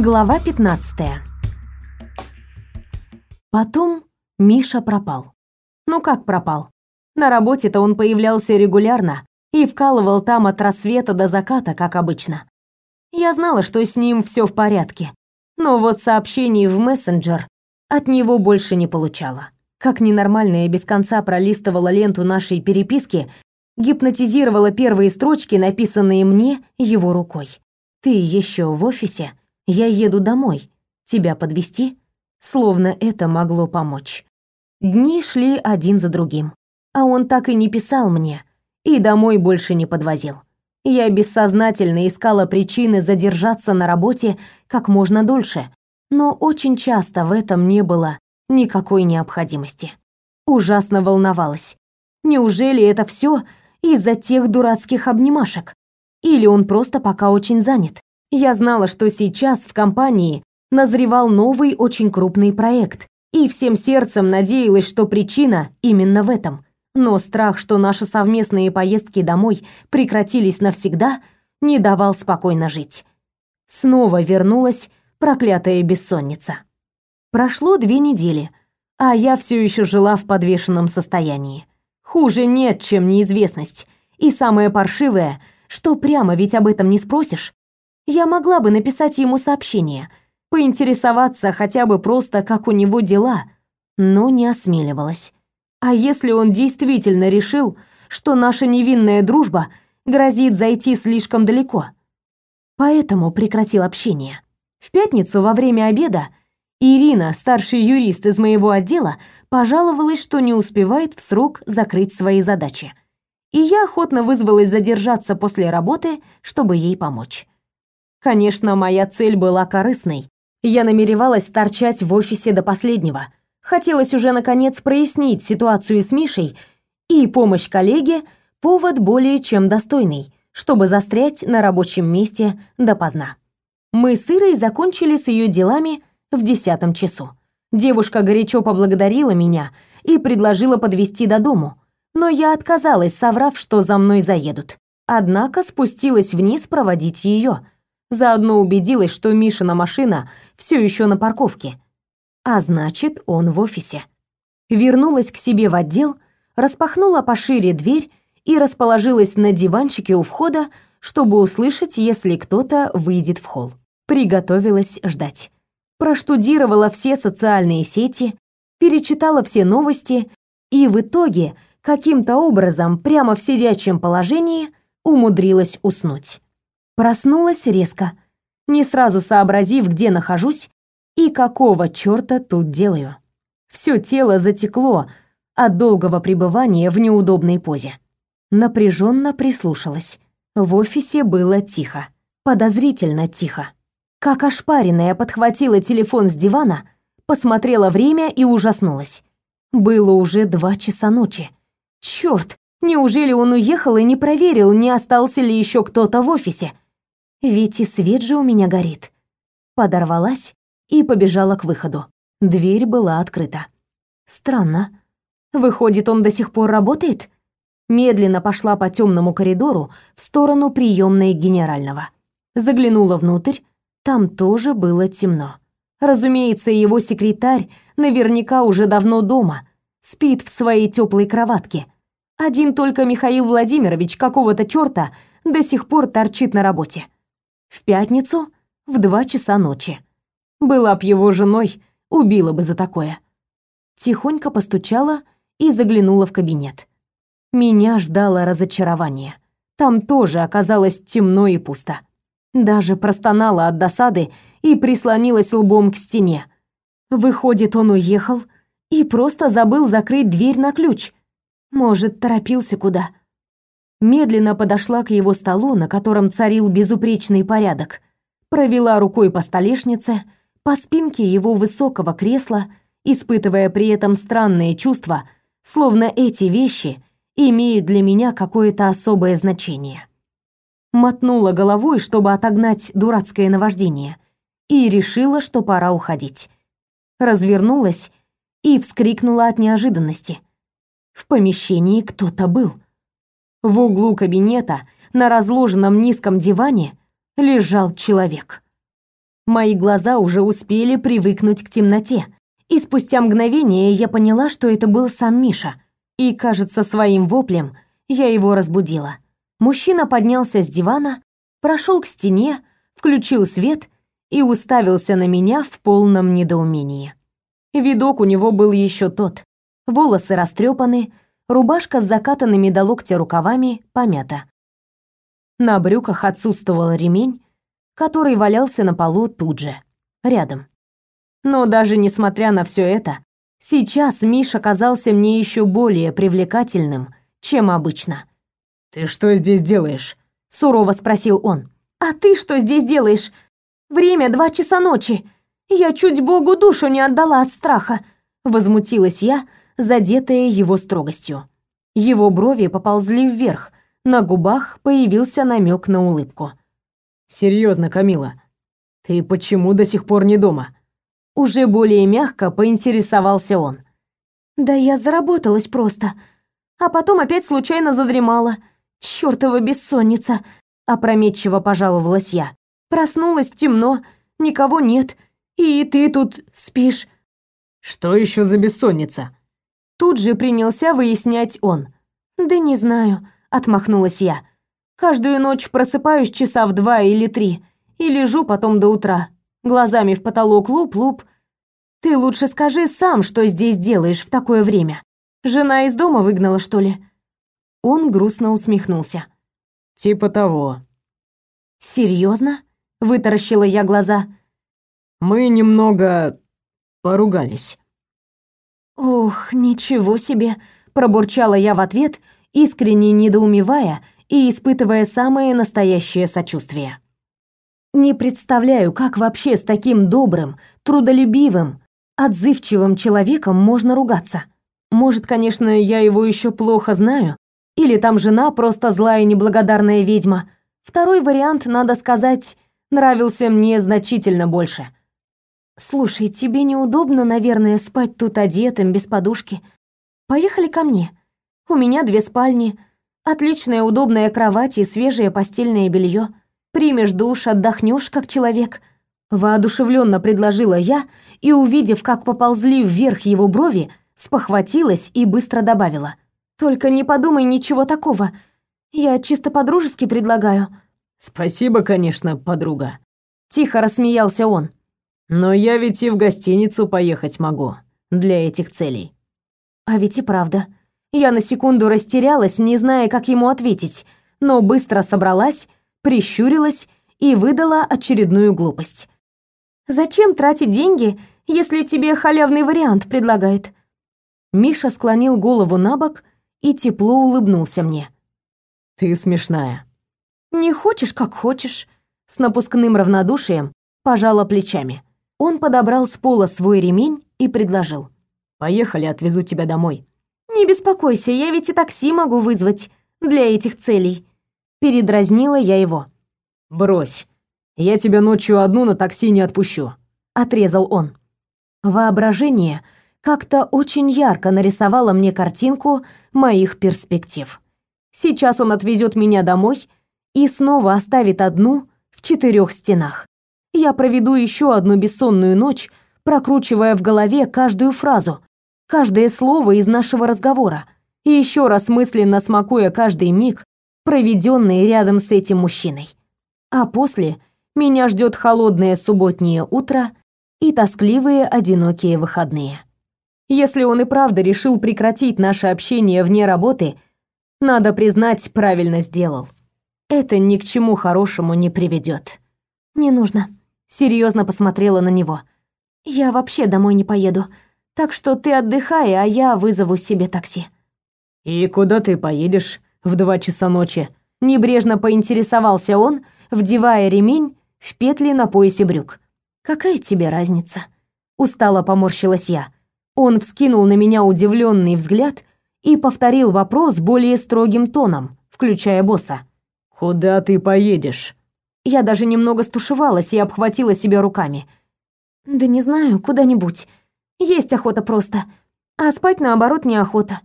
Глава 15. Потом Миша пропал. Ну как пропал? На работе-то он появлялся регулярно и вкалывал там от рассвета до заката, как обычно. Я знала, что с ним все в порядке, но вот сообщений в мессенджер от него больше не получала. Как ненормальная без конца пролистывала ленту нашей переписки, гипнотизировала первые строчки, написанные мне его рукой. «Ты еще в офисе? Я еду домой. Тебя подвести? Словно это могло помочь. Дни шли один за другим, а он так и не писал мне и домой больше не подвозил. Я бессознательно искала причины задержаться на работе как можно дольше, но очень часто в этом не было никакой необходимости. Ужасно волновалась. Неужели это все из-за тех дурацких обнимашек? Или он просто пока очень занят? Я знала, что сейчас в компании назревал новый очень крупный проект, и всем сердцем надеялась, что причина именно в этом. Но страх, что наши совместные поездки домой прекратились навсегда, не давал спокойно жить. Снова вернулась проклятая бессонница. Прошло две недели, а я все еще жила в подвешенном состоянии. Хуже нет, чем неизвестность. И самое паршивое, что прямо ведь об этом не спросишь. Я могла бы написать ему сообщение, поинтересоваться хотя бы просто, как у него дела, но не осмеливалась. А если он действительно решил, что наша невинная дружба грозит зайти слишком далеко? Поэтому прекратил общение. В пятницу во время обеда Ирина, старший юрист из моего отдела, пожаловалась, что не успевает в срок закрыть свои задачи. И я охотно вызвалась задержаться после работы, чтобы ей помочь. Конечно, моя цель была корыстной, я намеревалась торчать в офисе до последнего. Хотелось уже наконец прояснить ситуацию с Мишей, и помощь коллеге повод более чем достойный, чтобы застрять на рабочем месте допоздна. Мы с Ирой закончили с ее делами в десятом часу. Девушка горячо поблагодарила меня и предложила подвезти до дому, но я отказалась, соврав, что за мной заедут. Однако спустилась вниз проводить ее. Заодно убедилась, что Мишина машина все еще на парковке. А значит, он в офисе. Вернулась к себе в отдел, распахнула пошире дверь и расположилась на диванчике у входа, чтобы услышать, если кто-то выйдет в холл. Приготовилась ждать. Проштудировала все социальные сети, перечитала все новости и в итоге каким-то образом прямо в сидячем положении умудрилась уснуть. Проснулась резко, не сразу сообразив, где нахожусь и какого чёрта тут делаю. Всё тело затекло от долгого пребывания в неудобной позе. Напряженно прислушалась. В офисе было тихо, подозрительно тихо. Как ошпаренная подхватила телефон с дивана, посмотрела время и ужаснулась. Было уже два часа ночи. Чёрт, неужели он уехал и не проверил, не остался ли ещё кто-то в офисе? Ведь и свет же у меня горит. Подорвалась и побежала к выходу. Дверь была открыта. Странно. Выходит, он до сих пор работает? Медленно пошла по темному коридору в сторону приемной генерального. Заглянула внутрь, там тоже было темно. Разумеется, его секретарь наверняка уже давно дома, спит в своей теплой кроватке. Один только Михаил Владимирович какого-то чёрта до сих пор торчит на работе. В пятницу в два часа ночи. Была б его женой, убила бы за такое. Тихонько постучала и заглянула в кабинет. Меня ждало разочарование. Там тоже оказалось темно и пусто. Даже простонала от досады и прислонилась лбом к стене. Выходит, он уехал и просто забыл закрыть дверь на ключ. Может, торопился куда медленно подошла к его столу, на котором царил безупречный порядок, провела рукой по столешнице, по спинке его высокого кресла, испытывая при этом странные чувства, словно эти вещи имеют для меня какое-то особое значение. Мотнула головой, чтобы отогнать дурацкое наваждение, и решила, что пора уходить. Развернулась и вскрикнула от неожиданности. В помещении кто-то был — в углу кабинета на разложенном низком диване лежал человек. Мои глаза уже успели привыкнуть к темноте, и спустя мгновение я поняла, что это был сам Миша. И, кажется, своим воплем я его разбудила. Мужчина поднялся с дивана, прошел к стене, включил свет и уставился на меня в полном недоумении. Видок у него был еще тот. Волосы растрепаны, рубашка с закатанными до локтя рукавами помята. На брюках отсутствовал ремень, который валялся на полу тут же, рядом. Но даже несмотря на все это, сейчас Миша казался мне еще более привлекательным, чем обычно. «Ты что здесь делаешь?» — сурово спросил он. «А ты что здесь делаешь? Время два часа ночи. Я чуть Богу душу не отдала от страха», — возмутилась я, задетая его строгостью. Его брови поползли вверх, на губах появился намек на улыбку. Серьезно, Камила, ты почему до сих пор не дома? Уже более мягко поинтересовался он. Да я заработалась просто, а потом опять случайно задремала. Чёртова бессонница, опрометчиво пожаловалась я. Проснулась темно, никого нет, и ты тут спишь. Что еще за бессонница? Тут же принялся выяснять он. Да не знаю, отмахнулась я. Каждую ночь просыпаюсь часа в два или три и лежу потом до утра, глазами в потолок луп-луп. Ты лучше скажи сам, что здесь делаешь в такое время. Жена из дома выгнала, что ли?» Он грустно усмехнулся. «Типа того». «Серьезно?» — вытаращила я глаза. «Мы немного поругались». «Ох, ничего себе!» — пробурчала я в ответ, искренне недоумевая и испытывая самое настоящее сочувствие. Не представляю, как вообще с таким добрым, трудолюбивым, отзывчивым человеком можно ругаться. Может, конечно, я его еще плохо знаю, или там жена просто злая неблагодарная ведьма. Второй вариант, надо сказать, нравился мне значительно больше. Слушай, тебе неудобно, наверное, спать тут одетым, без подушки. Поехали ко мне. У меня две спальни, Отличная удобная кровать и свежее постельное белье. Примешь душ, отдохнешь как человек. Воодушевленно предложила я и, увидев, как поползли вверх его брови, спохватилась и быстро добавила. «Только не подумай ничего такого. Я чисто по-дружески предлагаю». «Спасибо, конечно, подруга». Тихо рассмеялся он. «Но я ведь и в гостиницу поехать могу для этих целей». А ведь и правда. Я на секунду растерялась, не зная, как ему ответить, но быстро собралась, прищурилась и выдала очередную глупость. «Зачем тратить деньги, если тебе халявный вариант предлагают?» Миша склонил голову на бок и тепло улыбнулся мне. «Ты смешная». «Не хочешь, как хочешь», — с напускным равнодушием пожала плечами. Он подобрал с пола свой ремень и предложил. «Поехали, отвезу тебя домой». «Не беспокойся, я ведь и такси могу вызвать для этих целей». Передразнила я его. «Брось, я тебя ночью одну на такси не отпущу», — отрезал он. Воображение как-то очень ярко нарисовало мне картинку моих перспектив. Сейчас он отвезет меня домой и снова оставит одну в четырех стенах. Я проведу еще одну бессонную ночь, прокручивая в голове каждую фразу, каждое слово из нашего разговора и еще раз мысленно смакуя каждый миг, проведенный рядом с этим мужчиной. А после меня ждет холодное субботнее утро и тоскливые одинокие выходные. Если он и правда решил прекратить наше общение вне работы, надо признать, правильно сделал. Это ни к чему хорошему не приведет. Не нужно. Серьезно посмотрела на него. Я вообще домой не поеду. Так что ты отдыхай, а я вызову себе такси». «И куда ты поедешь в два часа ночи?» Небрежно поинтересовался он, вдевая ремень в петли на поясе брюк. «Какая тебе разница?» Устало поморщилась я. Он вскинул на меня удивленный взгляд и повторил вопрос более строгим тоном, включая босса. «Куда ты поедешь?» Я даже немного стушевалась и обхватила себя руками. «Да не знаю, куда-нибудь. Есть охота просто, а спать наоборот неохота.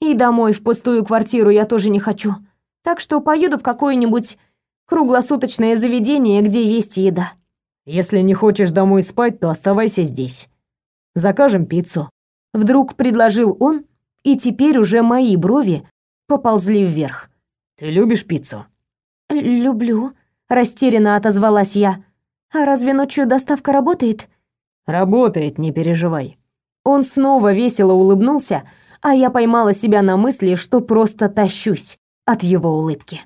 И домой в пустую квартиру я тоже не хочу. Так что поеду в какое-нибудь круглосуточное заведение, где есть еда. Если не хочешь домой спать, то оставайся здесь. Закажем пиццу. Вдруг предложил он, и теперь уже мои брови поползли вверх. Ты любишь пиццу? Люблю, растерянно отозвалась я. А разве ночью доставка работает? Работает, не переживай. Он снова весело улыбнулся, а я поймала себя на мысли, что просто тащусь от его улыбки.